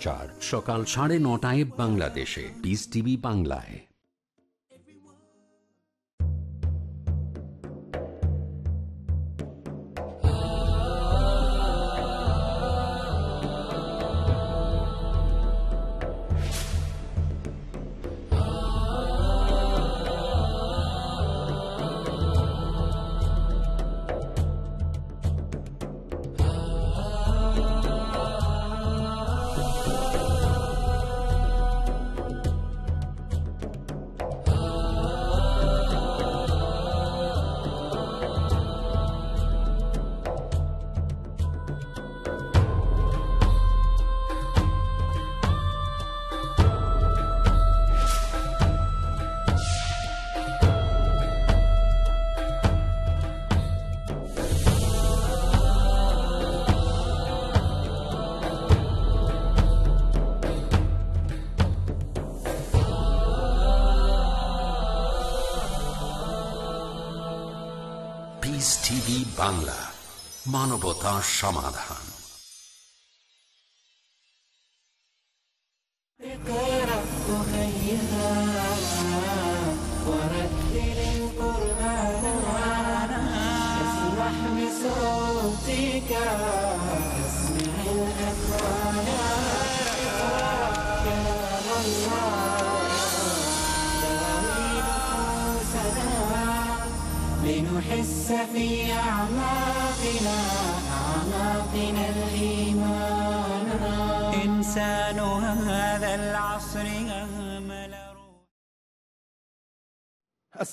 চার। সকাল সাড়ে নটায় বাংলাদেশে। পিস টিভি বাংলায়। বাংলা মানবতা সমাধান।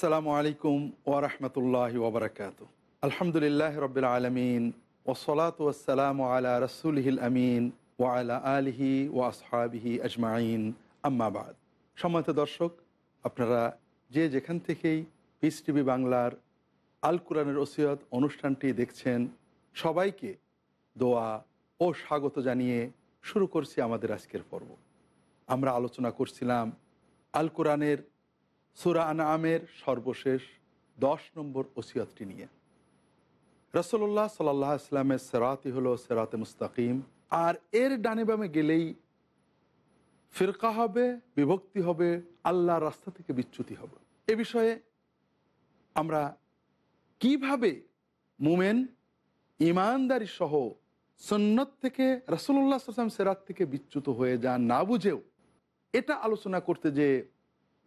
আসসালামু আলাইকুম ওরহমতুল্লাহ ওবরাকাত আলহামদুলিল্লাহ রবিল আলমিন ওসলাত ওসালাম আলা রসুলহিল আমিন ওয়ালা আলহি ও আসহাবিহি আজমাইন। আম্মাবাদ সম্মানিত দর্শক, আপনারা যে যেখান থেকেই পিস টিভি বাংলার আল কোরআনের ওসিয়ত অনুষ্ঠানটি দেখছেন, সবাইকে দোয়া ও স্বাগত জানিয়ে শুরু করছি আমাদের আজকের পর্ব। আমরা আলোচনা করছিলাম আল কোরআনের সুরা আনামের সর্বশেষ দশ নম্বর ওসিয়তটি নিয়ে। রসল্লাহ সাল্লাহ ইসলামের সেরাতি হলো সেরাতে মুস্তাকিম। আর এর ডানে বামে গেলেই ফিরকা হবে, বিভক্তি হবে, আল্লাহর রাস্তা থেকে বিচ্যুতি হবে। এ বিষয়ে আমরা কীভাবে মুমেন, ইমানদারি সহ সন্ন্যত থেকে রসল্লাহ আসলাম সেরাত থেকে বিচ্যুত হয়ে যান না বুঝেও এটা আলোচনা করতে যে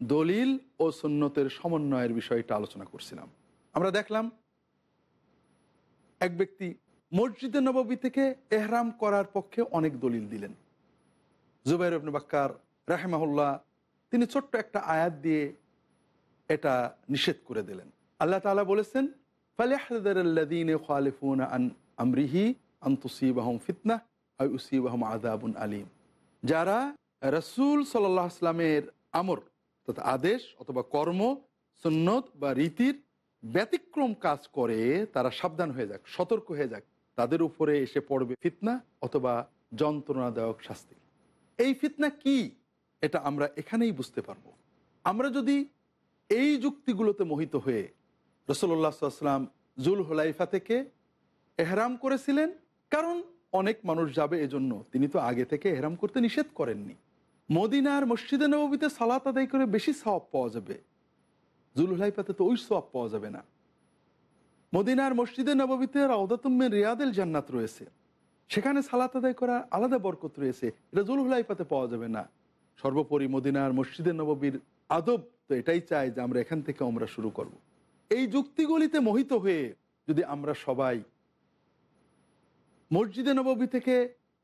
দলিল ও সুন্নতের সমন্বয়ের বিষয়টা আলোচনা করছিলাম। আমরা দেখলাম এক ব্যক্তি মসজিদে নববী থেকে এহরাম করার পক্ষে অনেক দলিল দিলেন। জুবাইর ইবনে বাক্কার রাহেমাহুল্লাহ তিনি ছোট্ট একটা আয়াত দিয়ে এটা নিষেধ করে দিলেন। আল্লাহ তাআলা বলেছেন ফালিয়াহদারুল্লাযীনা খালিফুনা আন আমরিহি আন তুসিবাহুম ফিতনাহ আও ইউসিবাহুম আযাবুন যারা রসুল সাল্লাহ আসলামের আমর তথা আদেশ অথবা কর্ম, সুন্নত বা রীতির ব্যতিক্রম কাজ করে, তারা সাবধান হয়ে যাক, সতর্ক হয়ে যাক। তাদের উপরে এসে পড়বে ফিতনা অথবা যন্ত্রণাদায়ক শাস্তি। এই ফিতনা কি? এটা আমরা এখানেই বুঝতে পারব। আমরা যদি এই যুক্তিগুলোতে মোহিত হয়ে রসল্লা সাল্লাম জুল হুলাইফা থেকে এহরাম করেছিলেন, কারণ অনেক মানুষ যাবে এজন্য। তিনি তো আগে থেকে এহরাম করতে নিষেধ করেননি। মদিনার মসজিদে নবীতে সালাত আদায় করে বেশি সওয়াব পাওয়া যাবে। জুলহুলাইফাতে তো ওই সওয়াব পাওয়া যাবে না। মদিনার মসজিদে নবীতে রাউদাতুম্মের রিয়াদেল জান্নাত রয়েছে। সেখানে সালাত আদায় করার আলাদা বরকত রয়েছে। এটা জুলহুলাইফাতে পাওয়া যাবে না। সর্বোপরি মদিনার মসজিদে নববীর আদব তো এটাই চাই যে আমরা এখান থেকে আমরা শুরু করব। এই যুক্তিগুলিতে মোহিত হয়ে যদি আমরা সবাই মসজিদে নববী থেকে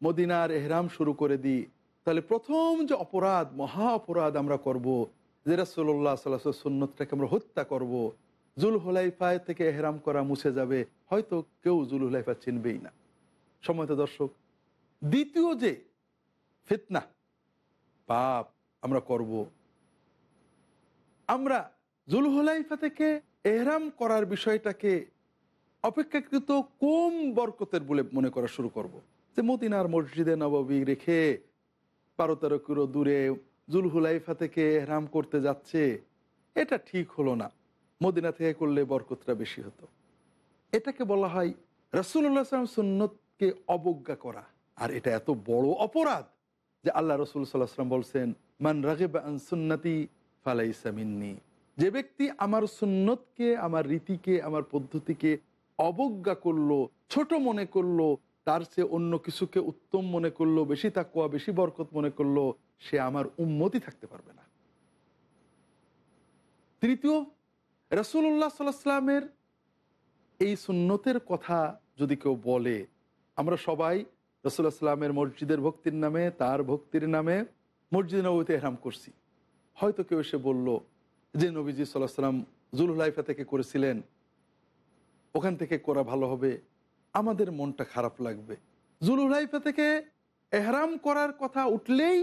মদিনার এহরাম শুরু করে দিই তাহলে প্রথম যে অপরাধ, মহা অপরাধ আমরা করব, যে রাসোল্লাহ সাল্লাহ সুন্নতটাকে আমরা হত্যা করব জুল হুলাইফায় থেকে এহরাম করা মুছে যাবে, হয়তো কেউ জুল হুলাইফা চিনবেই না সময়ত দর্শক দ্বিতীয় যে ফিতনা, পাপ আমরা করব, আমরা জুল হুলাইফা থেকে এহরাম করার বিষয়টাকে অপেক্ষাকৃত কম বরকতের বলে মনে করা শুরু করব। যে মদিনার মসজিদে নববী রেখে বারো তেরো কিলো দূরে জুলহুলাইফা থেকে হেরাম করতে যাচ্ছে, এটা ঠিক হলো না। মদিনা থেকে করলে বরকতটা বেশি হতো। এটাকে বলা হয় রসুল্লাহ সাল্লাম সুন্নতকে অবজ্ঞা করা। আর এটা এত বড় অপরাধ যে আল্লাহ রসুল সাল্লাহাম বলছেন, মান রাগেব আন সুন্নতি ফালাইসা মিন্নি। যে ব্যক্তি আমার সুন্নতকে, আমার রীতিকে, আমার পদ্ধতিকে অবজ্ঞা করল, ছোট মনে করল তার চেয়ে অন্য কিছুকে উত্তম মনে করল, বেশি তাকুয়া বেশি বরকত মনে করল, সে আমার উন্মতি থাকতে পারবে না। তৃতীয় রসুল্লাহ সাল্লামের এই সুন্নতের কথা যদি কেউ বলে, আমরা সবাই রসুল্লাহ সাল্লামের মসজিদের ভক্তির নামে, তার ভক্তির নামে মসজিদ নবীতে এহরাম করছি। হয়তো কেউ এসে বলল, যে নবীজি সাল্লাহ সাল্লাম জুলহুলাইফা থেকে করেছিলেন, ওখান থেকে করা ভালো হবে আমাদের মনটা খারাপ লাগবে। জুলহুলাইফা থেকে এহরাম করার কথা উঠলেই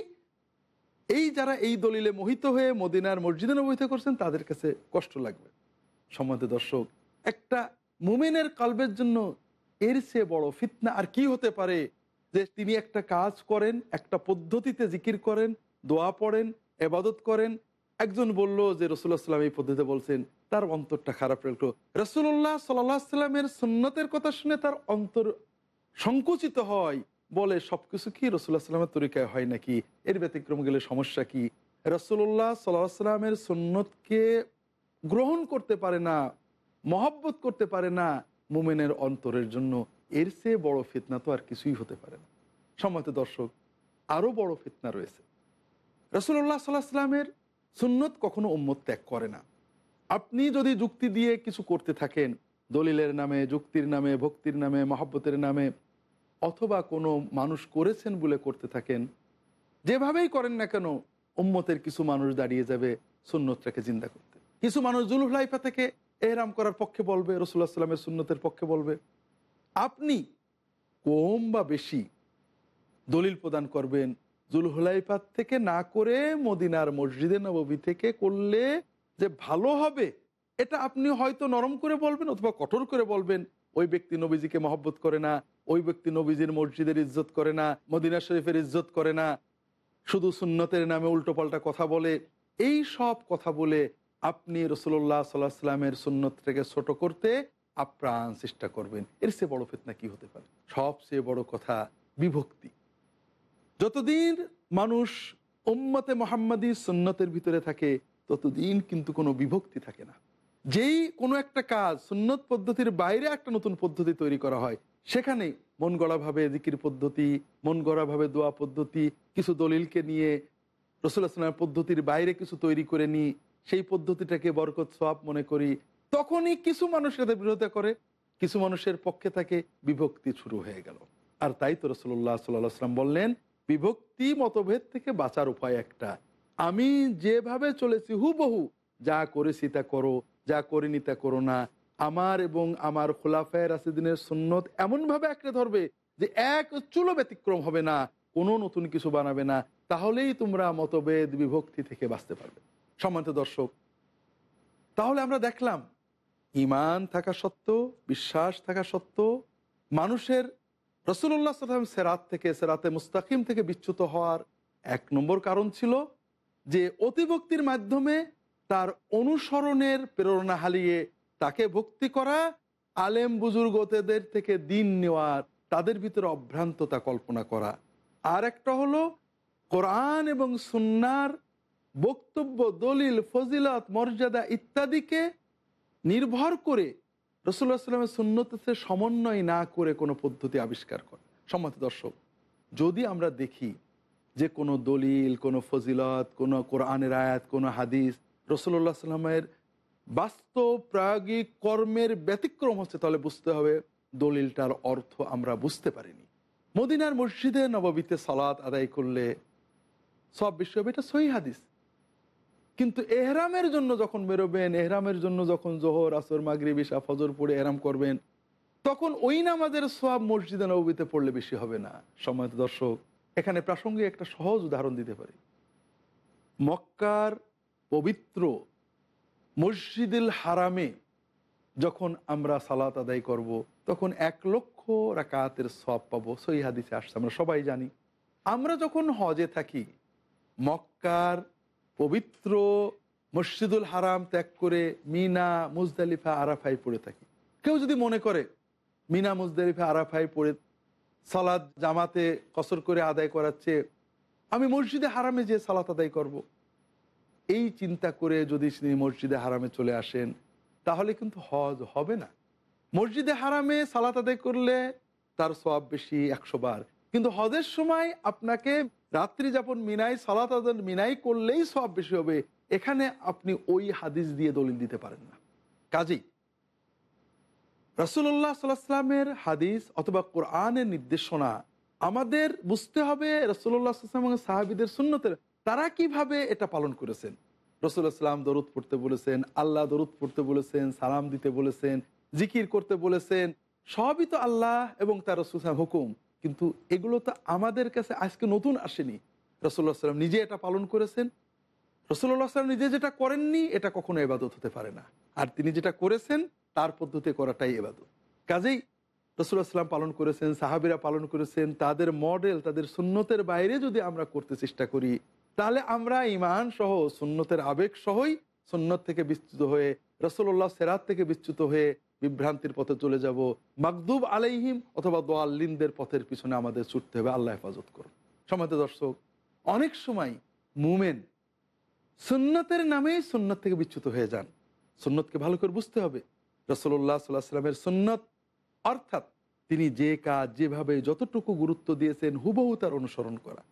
এই যারা এই দলিলে মোহিত হয়ে মদিনার মসজিদে নবীতে করছেন, তাদের কাছে কষ্ট লাগবে। সম্মত দর্শক, একটা মুমেনের কলবের জন্য এর চেয়ে বড় ফিতনা আর কি হতে পারে যে তিনি একটা কাজ করেন, একটা পদ্ধতিতে জিকির করেন, দোয়া পড়েন, এবাদত করেন একজন বলল যে রসুল্লাহ সাল্লাম এই পদ্ধতিতে বলছেন, তার অন্তরটা খারাপ লাগল রসুল্লাহ সাল্লাহ সাল্লামের সুন্নতের কথা শুনে তার অন্তর সংকুচিত হয়। বলে, সবকিছু কি রসুল্লাহ সাল্লামের তরিকায় হয় নাকি? এর ব্যতিক্রম গেলে সমস্যা কি? রসুল্লাহ সাল্লাহ সাল্লামের সুন্নতকে গ্রহণ করতে পারে না, মহব্বত করতে পারে না মোমেনের অন্তরের জন্য। এর চেয়ে বড় ফিতনা তো আর কিছুই হতে পারে না। সম্মত দর্শক আরও বড় ফিতনা রয়েছে। রসুল্লাহ সাল্লাহ সাল্লামের সুন্নত কখনো উম্মত ত্যাগ করে না। আপনি যদি যুক্তি দিয়ে কিছু করতে থাকেন, দলিলের নামে, যুক্তির নামে, ভক্তির নামে, মহাব্বতের নামে, অথবা কোনো মানুষ করেছেন বলে করতে থাকেন, যেভাবেই করেন না কেন, উম্মতের কিছু মানুষ দাঁড়িয়ে যাবে সুন্নতটাকে জিন্দা করতে। কিছু মানুষ জুলুহলাইফা থেকে এহরাম করার পক্ষে বলবে রসুল্লাহ সাল্লামের সুন্নতের পক্ষে বলবে। আপনি কম বা বেশি দলিল প্রদান করবেন জুলহুলাইফাত থেকে না করে মদিনার মসজিদে নবী থেকে করলে যে ভালো হবে, এটা আপনি হয়তো নরম করে বলবেন অথবা কঠোর করে বলবেন। ওই ব্যক্তি নবীজিকে মহব্বত করে না, ওই ব্যক্তি নবীজির মসজিদের ইজ্জত করে না, মদিনা শরীফের ইজ্জত করে না, শুধু সুন্নতের নামে উল্টোপাল্টা কথা বলে। এই সব কথা বলে আপনি রসুল্লাহ সাল্লাহ সাল্লামের সুন্নতটাকে ছোট করতে আপ্রাণ চেষ্টা করবেন। এর চেয়ে বড় ফেতনা কি হতে পারে? সবচেয়ে বড় কথা বিভক্তি। যতদিন মানুষ উম্মতে মোহাম্মদী সুন্নতের ভিতরে থাকে, ততদিন কিন্তু কোনো বিভক্তি থাকে না। যেই কোনো একটা কাজ সুন্নত পদ্ধতির বাইরে একটা নতুন পদ্ধতি তৈরি করা হয়, সেখানে মন গড়াভাবে জিকির পদ্ধতি, মন গড়াভাবে দোয়া পদ্ধতি, কিছু দলিলকে নিয়ে রসুল্লাহামের পদ্ধতির বাইরে কিছু তৈরি করে নিই সেই পদ্ধতিটাকে বরকত সোয়াব মনে করি, তখনই কিছু মানুষ এদের বিরোধিতা করে, কিছু মানুষের পক্ষে থাকে, বিভক্তি শুরু হয়ে গেল। আর তাই তো রসুল্লাহ সাল্লাহ সাল্লাম বললেন বিভক্তি মতভেদ থেকে বাঁচার উপায় একটা। আমি যেভাবে চলেছি হুবহু, যা করেছি তা করো, যা করিনি তা করো না। আমার এবং আমার খোলাফায় রাসিদিনের সুন্নত এমনভাবে আঁকড়ে ধরবে যে এক চুলো ব্যতিক্রম হবে না, কোনো নতুন কিছু বানাবে না। তাহলেই তোমরা মতভেদ, বিভক্তি থেকে বাঁচতে পারবে। সম্মানিত দর্শক, তাহলে আমরা দেখলাম ইমান থাকা সত্ত্বেও, বিশ্বাস থাকা সত্ত্বেও মানুষের রসুল্লাহ সাল্লাম সেরাত থেকে, সেরাতে মুস্তাকিম থেকে বিচ্যুত হওয়ার এক নম্বর কারণ ছিল যে অতিভক্তির মাধ্যমে তার অনুসরণের প্রেরণা হারিয়ে তাকে ভক্তি করা আলেম বুজুর্গতেদের থেকে দিন নেওয়ার, তাদের ভিতরে অভ্রান্ততা কল্পনা করা। আর একটা হলো কোরআন এবং সুন্নার বক্তব্য, দলিল, ফজিলত, মর্যাদা ইত্যাদিকে নির্ভর করে রসুল্লাহ সাল্লামের সুন্নতের সমন্বয় না করে কোনো পদ্ধতি আবিষ্কার করে সম্মত দর্শক, যদি আমরা দেখি যে কোনো দলিল, কোনো ফজিলত, কোনো কোরআনের আয়াত, কোনো হাদিস রসুল্লাহ সাল্লামের বাস্তব প্রায়োগিক কর্মের ব্যতিক্রম হচ্ছে, তাহলে বুঝতে হবে দলিলটার অর্থ আমরা বুঝতে পারিনি। মদিনার মসজিদে নববীতে সালাত আদায় করলে সব বিশ্ব এটা সহি হাদিস। কিন্তু এহরামের জন্য যখন বেরোবেন, এহরামের জন্য যখন জোহর, আসর মাগরি বিশা ফজর পড়ে এহরাম করবেন, তখন ওই নামাজের সব মসজিদে নবীতে পড়লে বেশি হবে না। সময় দর্শক, এখানে প্রাসঙ্গিক একটা সহজ উদাহরণ দিতে পারি। মক্কার পবিত্র মসজিদুল হারামে যখন আমরা সালাত আদায় করব। তখন এক লক্ষ রাকাতের সব পাবো। সই হাদিসে আসছে, আমরা সবাই জানি। আমরা যখন হজে থাকি, মক্কার পবিত্র মসজিদুল হারাম ত্যাগ করে মিনা, মুজদালিফা আরাফাই পড়ে থাকি। কেউ যদি মনে করে মিনা, মুজদালিফা আরাফাই পড়ে সালাদ জামাতে কসর করে আদায় করাচ্ছে আমি মসজিদে হারামে যে সালাত আদায় করব। এই চিন্তা করে যদি তিনি মসজিদে হারামে চলে আসেন, তাহলে কিন্তু হজ হবে না। মসজিদে হারামে সালাত আদায় করলে তার সব বেশি একশো বার। কিন্তু হজের সময় আপনাকে রাত্রি যাপন মিনাই, সালাত মিনাই করলেই সব বেশি হবে। এখানে আপনি ওই হাদিস দিয়ে দলিল দিতে পারেন না। কাজেই রসুল্লাহ সাল্লাহামের হাদিস অথবা কোরআনের নির্দেশনা আমাদের বুঝতে হবে রসুল্লাহ সাল্লাম সাহাবিদের সুন্নতের। তারা কীভাবে এটা পালন করেছেন? রসুল্লাহ দরুদ পড়তে বলেছেন, আল্লাহ দরুদ পড়তে বলেছেন, সালাম দিতে বলেছেন, জিকির করতে বলেছেন। সবই তো আল্লাহ এবং তার রসুল হুকুম। কিন্তু এগুলো তো আমাদের কাছে আজকে নতুন আসেনি। রসুল্লাহ সাল্লাম নিজে এটা পালন করেছেন। রসুল্লাহ সাল্লাম নিজে যেটা করেননি, এটা কখনো এবাদত হতে পারে না। আর তিনি যেটা করেছেন, তার পদ্ধতি করাটাই এবাদত কাজেই রসুল্লাহ সাল্লাম পালন করেছেন, সাহাবিরা পালন করেছেন, তাদের মডেল, তাদের সুন্নতের বাইরে যদি আমরা করতে চেষ্টা করি, তাহলে আমরা ইমান সহ, সুন্নতের আবেগ সহই সুন্নত থেকে বিচ্যুত হয়ে রসুল্লাহ সেরাত থেকে বিচ্যুত হয়ে বিভ্রান্তির পথে চলে যাব। মাকদুব আলাইহিম অথবা দোয়াল্লিনদের পথের পিছনে আমাদের ছুটতে হবে। আল্লাহ হেফাজত করুন। সমাজ দর্শক, অনেক সময় মুমেন সুন্নতের নামেই সুন্নত থেকে বিচ্যুত হয়ে যান। সুন্নতকে ভালো করে বুঝতে হবে। রসল্লাহ সাল্লাহ সাল্লামের সুন্নত, অর্থাৎ তিনি যে কাজ, যেভাবে যতটুকু গুরুত্ব দিয়েছেন, হুবহু তার অনুসরণ করা।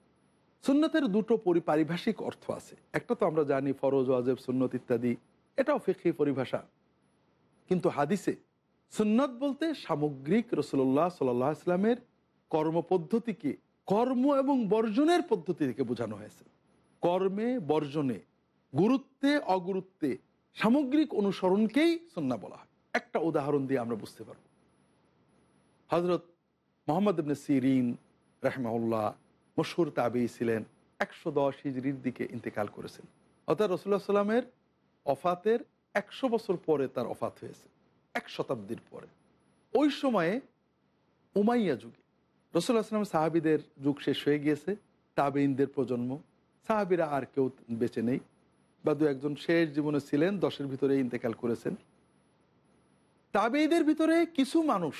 সুন্নতের দুটো পরি পারিভাষিক অর্থ আছে। একটা তো আমরা জানি ফরজ, ওয়াজেব, সুন্নত ইত্যাদি। এটাও ফেকি পরিভাষা। কিন্তু হাদিসে সুন্নত বলতে সামগ্রিক রসুল্লাহ সাল্লাহ ইসলামের কর্মপদ্ধতিকে, কর্ম এবং বর্জনের পদ্ধতি থেকে বোঝানো হয়েছে। কর্মে, বর্জনে, গুরুত্বে, অগুরুত্বে সামগ্রিক অনুসরণকেই সন্না বলা হয়। একটা উদাহরণ দিয়ে আমরা বুঝতে পারব। হজরত মোহাম্মদ ইবনে সিরিন রাহমাউল্লাহ মশহুর তাবি ছিলেন, একশো দশ হিজড়ির দিকে ইন্তেকাল করেছেন। অর্থাৎ রসুল্লাহ সাল্লামের অফাতের একশো বছর পরে তার অফাত হয়েছে, এক শতাব্দীর পরে। ওই সময়ে উমাইয়া যুগে রসুল্লাহ আসলাম সাহাবিদের যুগ শেষ হয়ে গিয়েছে তাবেইনদের প্রজন্ম। সাহাবিরা আর কেউ বেঁচে নেই, বা দু একজন শেষ জীবনে ছিলেন, দশের ভিতরে ইন্তেকাল করেছেন। তাবেইদের ভিতরে কিছু মানুষ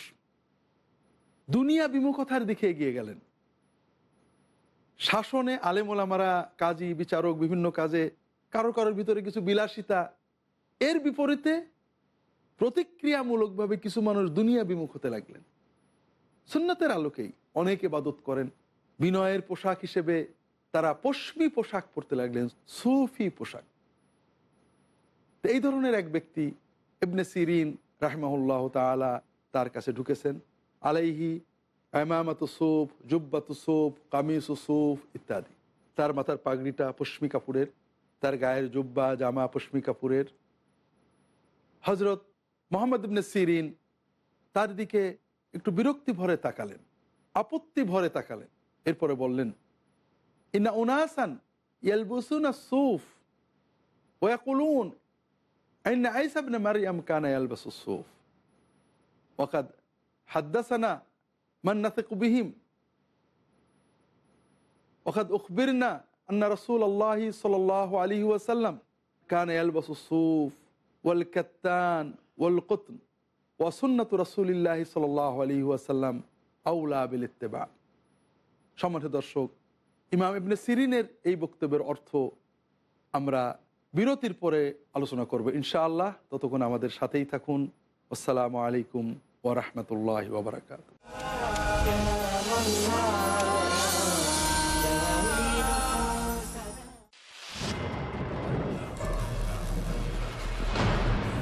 দুনিয়া বিমুখতার দিকে এগিয়ে গেলেন। শাসনে আলেমোলামারা কাজী, বিচারক, বিভিন্ন কাজে কারও কারোর ভিতরে কিছু বিলাসিতা এর বিপরীতে প্রতিক্রিয়ামূলকভাবে কিছু মানুষ দুনিয়া বিমুখ হতে লাগলেন। সুন্নতের আলোকেই অনেক এবাদত করেন। বিনয়ের পোশাক হিসেবে তারা পশ্মি পোশাক পরতে লাগলেন, সুফি পোশাক। এই ধরনের এক ব্যক্তি ইবনে সিরিন রাহমাহুল্লাহ তালা তার কাছে ঢুকেছেন। আলাইহি এমামাত সুফ, জুব্বাত সুফ, কামিস সুফ ইত্যাদি। তার মাথার পাগড়িটা পশ্মি কাপুরের, তার গায়ের জুব্বা জামা পশ্মি কাপুরের। হজরত মোহাম্মদ ইবনে সিরিন তার দিকে একটু বিরক্তি ভরে তাকালেন, আপত্তি ভরে তাকালেন। এরপরে বললেন ইনা উনাসান ইয়ালবুসুনা সুফ ওয়াকুলুন আইনা আইসা ইবনে মারিয়াম কানা ইয়ালবাসু সুফ। ওয়াকাদ হাদ্দাসানা মান নাসিকু বিহিম। ওয়াকাদ উখবিরনা আন্না রাসূলুল্লাহি সাল্লাল্লাহু আলাইহি ওয়াসাল্লাম কানা ইয়ালবাসু সুফ। ওয়াল কাত্তান ওয়াল কতন ওয়াসুন্নত রসুলিল্লাহি সাল আলী ওয়াসাল্লাম আউলা আবিল ইত্তেবা সম্মানিত দর্শক, ইমাম ইবনে সিরিনের এই বক্তব্যের অর্থ আমরা বিরতির পরে আলোচনা করব ইনশাআল্লাহ। ততক্ষণ আমাদের সাথেই থাকুন। আসসালামু আলাইকুম ওরহমতুল্লাহ ওবরাকাত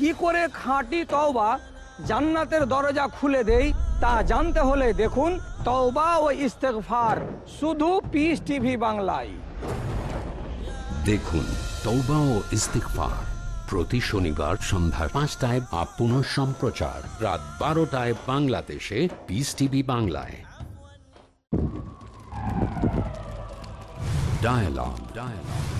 কি করে খাঁটি তওবা জান্নাতের দরজা খুলে দেই তা জানতে হলে দেখুন তওবা ও ইস্তেগফার শুধু পিস টিভি বাংলায় দেখুন তৌবা ও ইস্তিকফার প্রতি শনিবার সন্ধ্যা পাঁচটায় বা পুনঃ সম্প্রচার রাত বারোটায় বাংলাদেশে পিস টিভি বাংলায় Dialogue. Dialogue.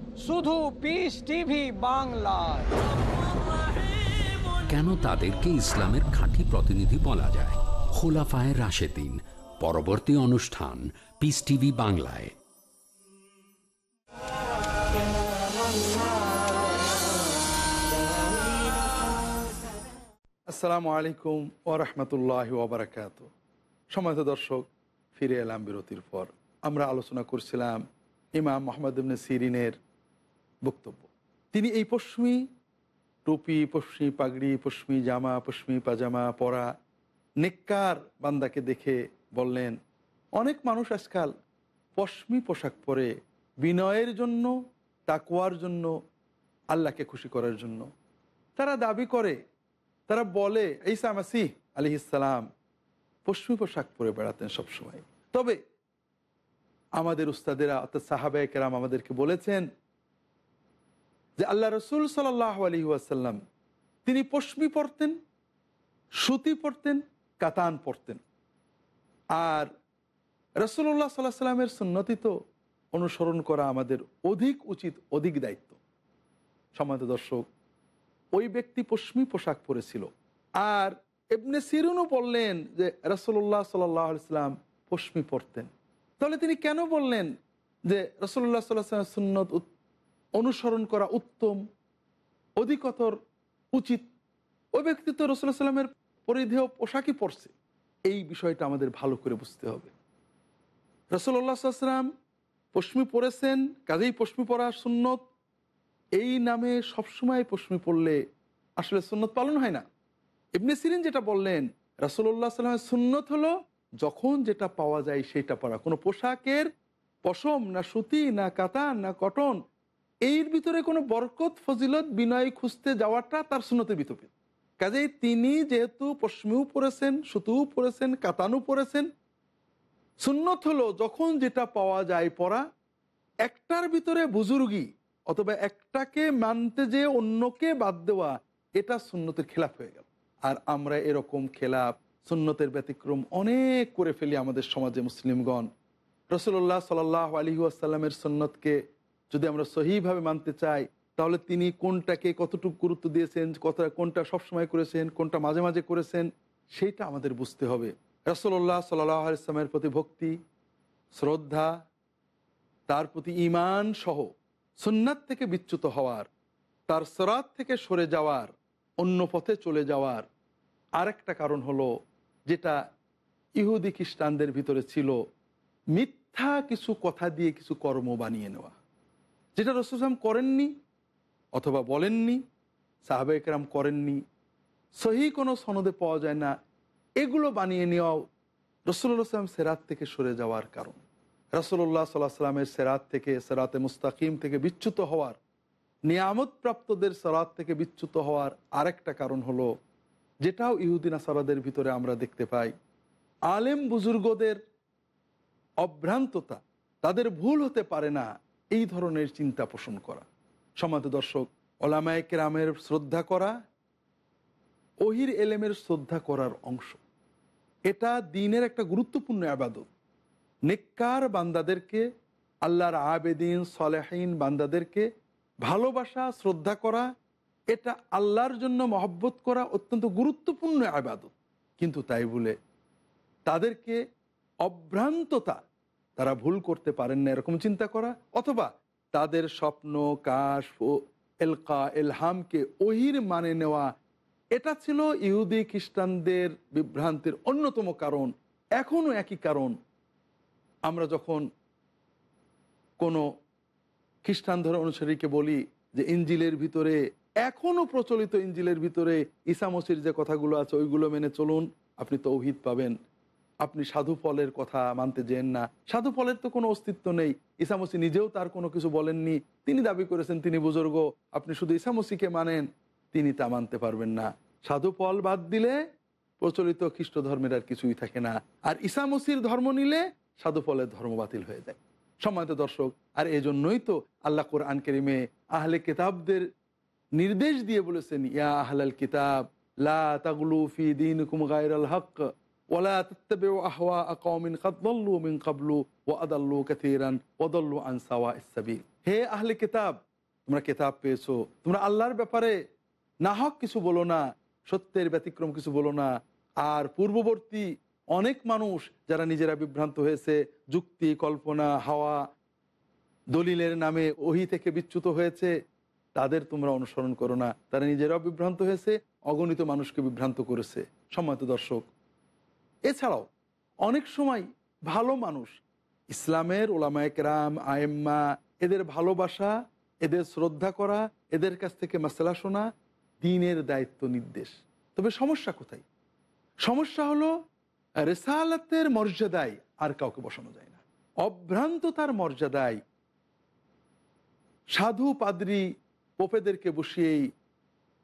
শুধু পিস টিভি বাংলায়। কেন তাদেরকে ইসলামের খাঁটি প্রতিনিধি বলা যায়? খোলাফায় রাশেদিন পরবর্তী অনুষ্ঠান পিস টিভি বাংলায়। আসসালামু আলাইকুম ওরহমতুল্লাহ ওবরাকাত সময়ত দর্শক ফিরে এলাম বিরতির পর। আমরা আলোচনা করছিলাম ইমাম মোহাম্মদ ইবনে সিরিনের বক্তব্য। তিনি এই পশ্চিমী টুপি, পশ্চিমী পাগড়ি, পশ্চিমী জামা, পশ্চিমী পাজামা পরা নেককার বান্দাকে দেখে বললেন, অনেক মানুষ আজকাল পশ্চিমী পোশাক পরে বিনয়ের জন্য তাকুয়ার জন্য, আল্লাহকে খুশি করার জন্য। তারা দাবি করে, তারা বলে, ঈসা মাসিহ আলি ইসালাম পশ্চিমী পোশাক পরে বেড়াতেন সবসময়। তবে আমাদের উস্তাদেরা, অর্থাৎ সাহাবায় কেরাম আমাদেরকে বলেছেন যে আল্লাহ রসুল সাল্লাহ আলী ওয়াসাল্লাম, তিনি পশ্চিমী পরতেন, সুতি পরতেন, কাতান পরতেন। আর রসুল্লাহ সাল্লাহ সাল্লামের সুন্নতি তো অনুসরণ করা আমাদের অধিক উচিত, অধিক দায়িত্ব। সমাজ দর্শক, ওই ব্যক্তি পশ্চিমী পোশাক পরেছিল। আর এমনি সিরুনও বললেন যে রসল্লাহ সাল্লাম পশ্চিমী পরতেন। তাহলে তিনি কেন বললেন যে রসল্লাহ সাল্লাহ সুন্নত অনুসরণ করা উত্তম, অধিকতর উচিত। ওই ব্যক্তি তো রসুল্লাহ সাল্লামের পরিধেয় পোশাকই পরছে। এই বিষয়টা আমাদের ভালো করে বুঝতে হবে। রসল্লাহ সাল্লাম পশ্চিমী পরেছেন, কাজেই পশ্চিমী পরা সুন্নত। এই নামে সবসময় পশ্চিমী পড়লে আসলে সুন্নত পালন হয় না। ইবনে সিরিন যেটা বললেন রাসুল্লাহ সাল্লামের সুন্নত হলো যখন যেটা পাওয়া যায় সেটা পরা। কোনো পোশাকের পশম না সুতি না কাতান না কটন এর ভিতরে কোনো বরকত, ফজিলত, বিনয় খুঁজতে যাওয়াটা তার সুন্নতের ভিতরে কাজেই তিনি যেহেতু পশ্চিমেও পড়েছেন, সুতুও পড়েছেন, কাতানও পড়েছেন, সুন্নত হলো যখন যেটা পাওয়া যায় পড়া, একটার ভিতরে বুজুর্গি অথবা একটাকে মানতে যে অন্যকে বাদ দেওয়া, এটা সুন্নতের খেলাফ হয়ে গেল। আর আমরা এরকম খেলাফ, সুন্নতের ব্যতিক্রম অনেক করে ফেলি আমাদের সমাজে মুসলিমগণ। রসুল্লাহ সাল আলী আসাল্লামের সুন্নতকে যদি আমরা সহিভাবে মানতে চাই, তাহলে তিনি কোনটাকে কতটুকু গুরুত্ব দিয়েছেন কত কোনটা সবসময় করেছেন, কোনটা মাঝে মাঝে করেছেন সেইটা আমাদের বুঝতে হবে। রসল্লাহ সাল্লাহ ইসলামের প্রতি ভক্তি, শ্রদ্ধা, তার প্রতি ইমান সহ সুন্নাত থেকে বিচ্যুত হওয়ার, তার সরাত থেকে সরে যাওয়ার, অন্য পথে চলে যাওয়ার আরেকটা কারণ হলো যেটা ইহুদি খ্রিস্টানদের ভিতরে ছিল, মিথ্যা কিছু কথা দিয়ে কিছু কর্ম বানিয়ে নেওয়া। যেটা রসুলাম করেননি অথবা বলেননি সাহাবেকরাম করেননি, সহি কোনো সনদে পাওয়া যায় না, এগুলো বানিয়ে নেওয়াও রসুল্লাহ সাল্লাম সেরাত থেকে সরে যাওয়ার কারণ। রাসুল্লাহ সাল্লাহ সাল্লামের সেরাত থেকে, সেরাতে মুস্তাকিম থেকে বিচ্যুত হওয়ার নিয়ামত প্রাপ্তদের সেরাত থেকে বিচ্যুত হওয়ার আরেকটা কারণ হলো, যেটাও ইহুদিন আসারাদের ভিতরে আমরা দেখতে পাই, আলেম বুজুর্গদের অভ্রান্ততা, তাদের ভুল হতে পারে না এই ধরনের চিন্তা পোষণ করা। সমাজ দর্শক, ওলামায় কেরামের শ্রদ্ধা করা, ওহির এলেমের শ্রদ্ধা করার অংশ। এটা দিনের একটা গুরুত্বপূর্ণ আবাদত। নেককার বান্দাদেরকে, আল্লাহর আবেদিন, সলেহীন বান্দাদেরকে ভালোবাসা, শ্রদ্ধা করা, এটা আল্লাহর জন্য মহব্বত করা অত্যন্ত গুরুত্বপূর্ণ আবাদত। কিন্তু তাই বলে তাদেরকে অভ্রান্ততা তারা ভুল করতে পারেন না এরকম চিন্তা করা, অথবা তাদের স্বপ্ন কাশ ও এলকা, এলহামকে ওহির মানে নেওয়া, এটা ছিল ইহুদি খ্রিস্টানদের বিভ্রান্তির অন্যতম কারণ। এখনও একই কারণ। আমরা যখন কোনো খ্রিস্টান ধর্ম অনুসারীকে বলি যে ইঞ্জিলের ভিতরে এখনও প্রচলিত ইঞ্জিলের ভিতরে ইসামসির যে কথাগুলো আছে, ওইগুলো মেনে চলুন, আপনি তৌহিদ পাবেন। আপনি সাধু ফলের কথা মানতে যেন না। সাধু ফলের তো কোনো অস্তিত্ব নেই। ইসামসি নিজেও তার কোনো কিছু বলেননি। তিনি দাবি করেছেন, তিনি বুজুর্গ, আপনি শুধু ইসামসিকে মানেন, তিনি তা মানতে পারবেন না। সাধু ফল বাদ দিলে প্রচলিত খ্রিস্ট ধর্মের আর কিছুই থাকে না। আর ইসামসির ধর্ম নিলে সাধু ফলের ধর্ম বাতিল হয়ে যায়। সম্মানিত দর্শক, আর এই জন্যই তো আল্লাহ কোরআন কেরিমে আহলে কিতাবদের নির্দেশ দিয়ে বলেছেন, ইয়া আহলাল কিতাব, লা তাগলু ফি দীনিকুম গায়রাল হক। ওলা তত্তবে আহওয়া আকমিন কাদল্লু মিন কাবলু ও আদাল্লু কাতিরান ওদল্লু আনসাওয়া ইসাবিল হে আহলে কিতাব, তোমরা কিতাব পেয়েছ, তোমরা আল্লাহর ব্যাপারে নাহক কিছু বলো না, সত্যের ব্যতিক্রম কিছু বলো না। আর পূর্ববর্তী অনেক মানুষ যারা নিজেরা বিভ্রান্ত হয়েছে, যুক্তি, কল্পনা, হাওয়া, দলিলের নামে ওহি থেকে বিচ্যুত হয়েছে, তাদের তোমরা অনুসরণ করো না। তারা নিজেরাও বিভ্রান্ত হয়েছে, অগণিত মানুষকে বিভ্রান্ত করেছে। সম্মানিত দর্শক এছাড়াও অনেক সময় ভালো মানুষ, ইসলামের ওলামায়ক রাম আয়েম্মা, এদের ভালোবাসা, এদের শ্রদ্ধা করা, এদের কাছ থেকে মাসালা শোনা দিনের দায়িত্ব নির্দেশ। তবে সমস্যা কোথায়? সমস্যা হলো, রেসালাতের মর্যাদায় আর কাউকে বসানো যায় না। অভ্রান্ত তার মর্যাদায় সাধু, পাদ্রি, পোপেদেরকে বসিয়েই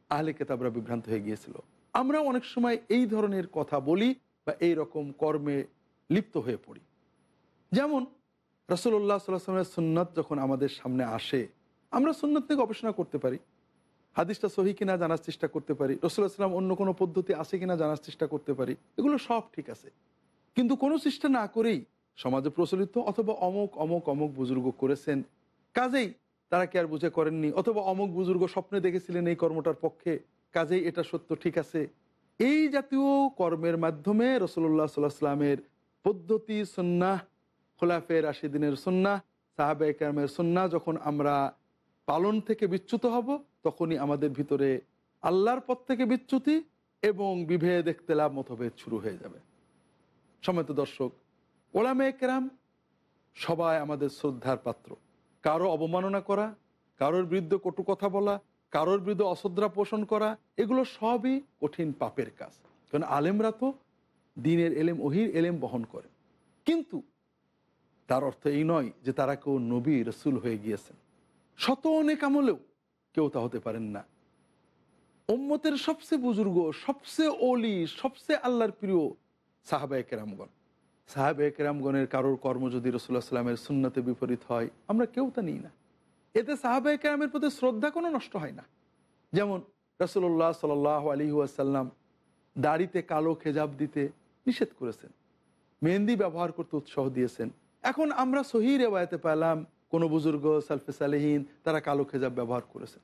আহলে কেতাবরা বিভ্রান্ত হয়ে গিয়েছিল। আমরা অনেক সময় এই ধরনের কথা বলি বা এই রকম কর্মে লিপ্ত হয়ে পড়ি। যেমন রসুল্লাহ সাল্লামের সুন্নত যখন আমাদের সামনে আসে, আমরা সুন্নত থেকে গবেষণা করতে পারি। হাদিসটা সহি কিনা জানার চেষ্টা করতে পারি। রসুল্লাহ সাল্লাম অন্য কোনো পদ্ধতি আছে কিনা জানার চেষ্টা করতে পারি। এগুলো সব ঠিক আছে। কিন্তু কোনো চেষ্টা না করেই সমাজে প্রচলিত অথবা অমুক অমুক অমুক বুজুর্গ করেছেন, কাজেই তারা কি আর বুঝে করেননি? অথবা অমুক বুজুর্গ স্বপ্নে দেখেছিলেন এই কর্মটার পক্ষে, কাজেই এটা সত্য ঠিক আছে? এই জাতীয় কর্মের মাধ্যমে রসুল্লাহ সাল্লাহ সাল্লামের পদ্ধতি সন্ন্যাহ খোলাফের আশিদিনের সন্না সাহাবে কামের সন্না যখন আমরা পালন থেকে বিচ্যুত হব, তখনই আমাদের ভিতরে আল্লাহর পথ থেকে বিচ্যুতি এবং বিভেদ একতেলাভ মতভেদ শুরু হয়ে যাবে। সমেত দর্শক ওলামে একরাম সবাই আমাদের শ্রদ্ধার পাত্র। কারও অবমাননা করা, কারোর বিরুদ্ধে কটু কথা বলা কারোর বিরুদ্ধে অশ্রদ্ধা পোষণ করা, এগুলো সবই কঠিন পাপের কাজ। কারণ আলেমরা তো দিনের এলেম, ওহির এলেম বহন করে। কিন্তু তার অর্থ এই নয় যে তারা কেউ নবী, রসুল হয়ে গিয়েছেন। শত অনেক আমলেও কেউ তা হতে পারেন না। ওম্মতের সবচেয়ে বুজুর্গ, সবচেয়ে অলি সবচেয়ে আল্লাহর প্রিয় সাহাবায় কেরামগণ। সাহাবায় কেরামগণের কারোর কর্ম যদি রসুল্লাহ সাল্লামের সুন্নতে বিপরীত হয়, আমরা কেউ তা নিই না। এতে সাহাবায় কেরামের প্রতি শ্রদ্ধা কোনো নষ্ট হয় না। যেমন রসুল্লাহ সাল আলী আসাল্লাম দাড়িতে কালো খেজাব দিতে নিষেধ করেছেন। মেহেন্দি ব্যবহার করতে উৎসাহ দিয়েছেন। এখন আমরা সহি রেওয়ায়তে পেলাম, কোনো বুজুর্গ, সালফে সালেহীন, তারা কালো খেজাব ব্যবহার করেছেন।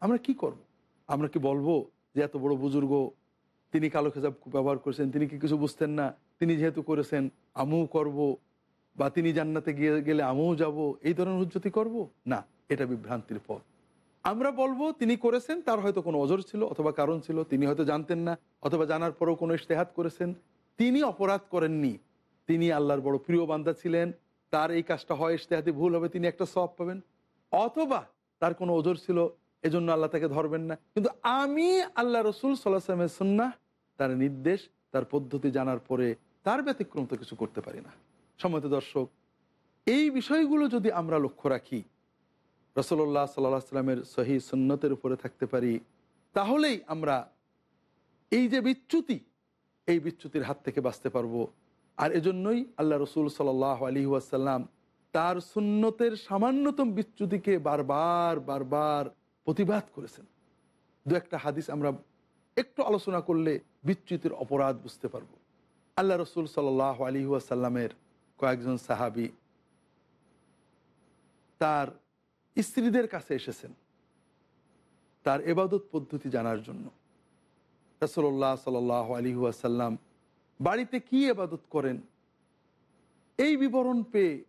আমরা কি করব। আমরা কি বলব যে এত বড় বুজুর্গ, তিনি কালো খেজাব ব্যবহার করেছেন, তিনি কি কিছু বুঝতেন না? তিনি যেহেতু করেছেন আমু করব বা তিনি জান্নাতে গিয়ে গেলে আমিও যাব, এই ধরনের হুজ্জতি করব? না, এটা বিভ্রান্তির পথ। আমরা বলব, তিনি করেছেন, তার হয়তো কোনো অজর ছিল অথবা কারণ ছিল, তিনি হয়তো জানতেন না, অথবা জানার পরেও কোনো ইশতেহাত করেছেন। তিনি অপরাধ করেননি। তিনি আল্লাহর বড় প্রিয় বান্দা ছিলেন, তার এই কাজটা হয়, ইশতেহাতে ভুল হবে, তিনি একটা সব পাবেন। অথবা তার কোনো ওজোর ছিল, এজন্য আল্লাহ তাকে ধরবেন না। কিন্তু আমি আল্লাহ রসুল সাল্লাহামের সুন্না তার নির্দেশ, তার পদ্ধতি জানার পরে তার ব্যতিক্রম তো কিছু করতে পারি না। সম্মত দর্শক, এই বিষয়গুলো যদি আমরা লক্ষ্য রাখি রসল্লাহ সাল্লাহ সাল্লামের সহি সুন্নতের উপরে থাকতে পারি, তাহলেই আমরা এই যে বিচ্যুতি, এই বিচ্যুতির হাত থেকে বাঁচতে পারব। আর এজন্যই আল্লাহ রসুল সাল আলী ওয়াসাল্লাম তার সুন্নতের সামান্যতম বিচ্যুতিকে বারবার বারবার প্রতিবাদ করেছেন। দু একটা হাদিস আমরা একটু আলোচনা করলে বিচ্যুতির অপরাধ বুঝতে পারব। আল্লাহ রসুল সাল আলী ওয়াসাল্লামের কয়েকজন সাহাবি তার স্ত্রীদের কাছে এসেছেন তার এবাদত পদ্ধতি জানার জন্য। রসল্লাহ সাল আলী আসাল্লাম বাড়িতে কি এবাদত করেন? এই বিবরণ পেয়ে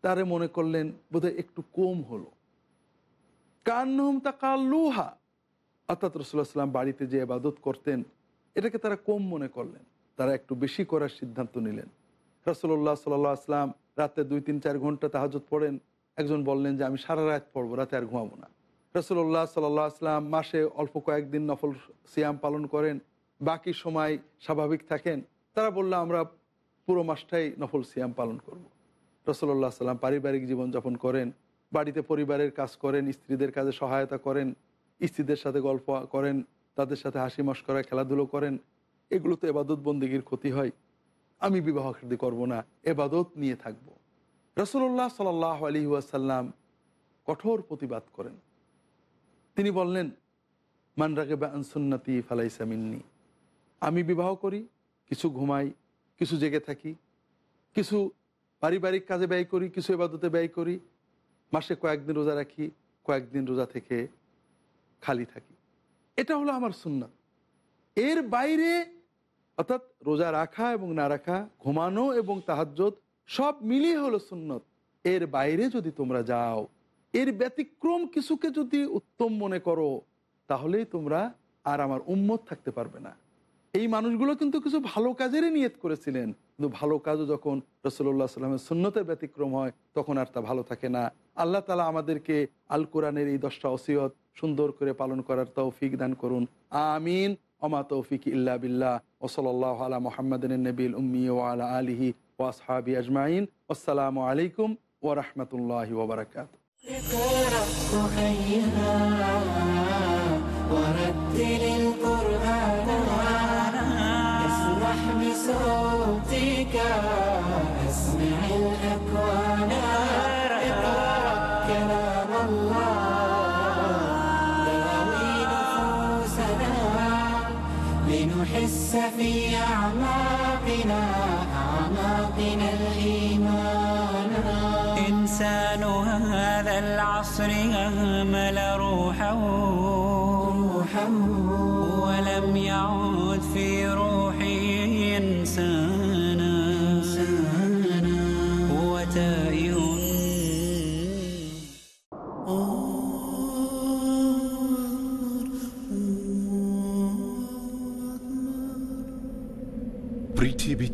তারে মনে করলেন বোধহয় একটু কম হলো। কান্নহম তাকাল্লুহা। অর্থাৎ রসুল্লাহ সাল্লাম বাড়িতে যে এবাদত করতেন, এটাকে তারা কম মনে করলেন। তারা একটু বেশি করার সিদ্ধান্ত নিলেন। রসল্লাহ সাল্লাহ আসলাম রাতে দুই, তিন, চার ঘণ্টা তাহাজত পড়েন। একজন বললেন যে, আমি সারা রাত পড়ব, রাতে আর ঘুমাবো না। রসল্লাহ সাল্লাহ আসলাম মাসে অল্প কয়েকদিন নফল সিয়াম পালন করেন, বাকি সময় স্বাভাবিক থাকেন। তারা বলল, আমরা পুরো মাসটাই নফল সিয়াম পালন করব। রসল্লাহ সাল্লাম পারিবারিক জীবনযাপন করেন, বাড়িতে পরিবারের কাজ করেন, স্ত্রীদের কাজে সহায়তা করেন, স্ত্রীদের সাথে গল্প করেন, তাদের সাথে হাসি মস্করা খেলাধুলো করেন। এগুলো তো এবাদত বন্দিগির ক্ষতি হয়। আমি বিবাহ করব না, এবাদত নিয়ে থাকব। রসুল্লাহ সাল আলী ওয়াসাল্লাম কঠোর প্রতিবাদ করেন। তিনি বললেন, মান রাগে বা আনসুন্নাতি ফালাইসা আমি বিবাহ করি, কিছু ঘুমাই, কিছু জেগে থাকি, কিছু পারিবারিক কাজে ব্যয় করি, কিছু এবাদতে ব্যয় করি, মাসে কয়েকদিন রোজা রাখি, কয়েকদিন রোজা থেকে খালি থাকি। এটা হলো আমার সুন্নাত। এর বাইরে অর্থাৎ রোজা রাখা এবং না রাখা, ঘুমানো এবং তাহাজ্জত সব মিলিয়ে হলো সুন্নত। এর বাইরে যদি তোমরা যাও, এর ব্যতিক্রম কিছুকে যদি উত্তম মনে করো, তাহলেই তোমরা আর আমার উম্মত থাকতে পারবে না। এই মানুষগুলো কিন্তু কিছু ভালো কাজেরই নিয়ত করেছিলেন। কিন্তু ভালো কাজও যখন রসল্লাহ সাল্লামের সুন্নতের ব্যতিক্রম হয়, তখন আর তা ভালো থাকে না। আল্লাহ তালা আমাদেরকে আল কোরআনের এই দশটা ওসিয়ত সুন্দর করে পালন করার তৌফিক দান করুন। আমিন। وما توفيق إلا بالله وصلى الله على محمد النبي الأمي وعلى آله وأصحابه أجمعين. والسلام عليكم ورحمة الله وبركاته. لنحس في أعماقنا أعماقنا الإيمان. إنسان هذا العصر أهمل روحه ولم يعد في روحه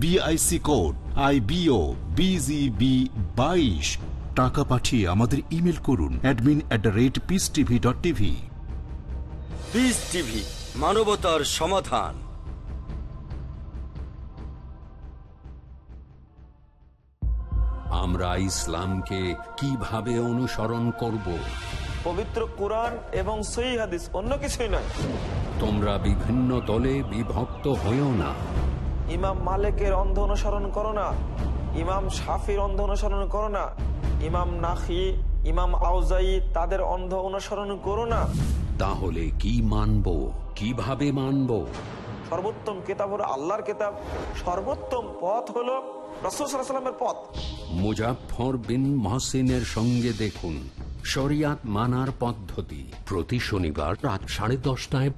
BIC code I BO BGB বাইশ। টাকা পাঠিয়ে আমাদের ইমেল করুন admin at the rate peace TV dot TV peace TV মানবতার সমাধান। আমরা ইসলামকে কীভাবে অনুসরণ করব? পবিত্র কোরআন এবং সই হাদিস অন্য কিছুই নয়। তোমরা বিভিন্ন দলে বিভক্ত হইও না। ইমাম মালিকের অন্ধ অনুসরণ করো না। ইমাম সাফির অন্ধ অনুসরণ করো না। ইমাম নাখি ইমাম আউজাই তাদের অন্ধ অনুসরণ করো না। তাহলে কি মানব? কীভাবে মানব? সর্বোত্তম কেতাব হলো আল্লাহর কিতাব। সর্বোত্তম পথ হলো রসুলামের পথ। মুজাফর বিন মহসিনের সঙ্গে দেখুন। শরিয়াত মানার পদ্ধতি। প্রতি শনিবার রাত সাড়ে দশটায়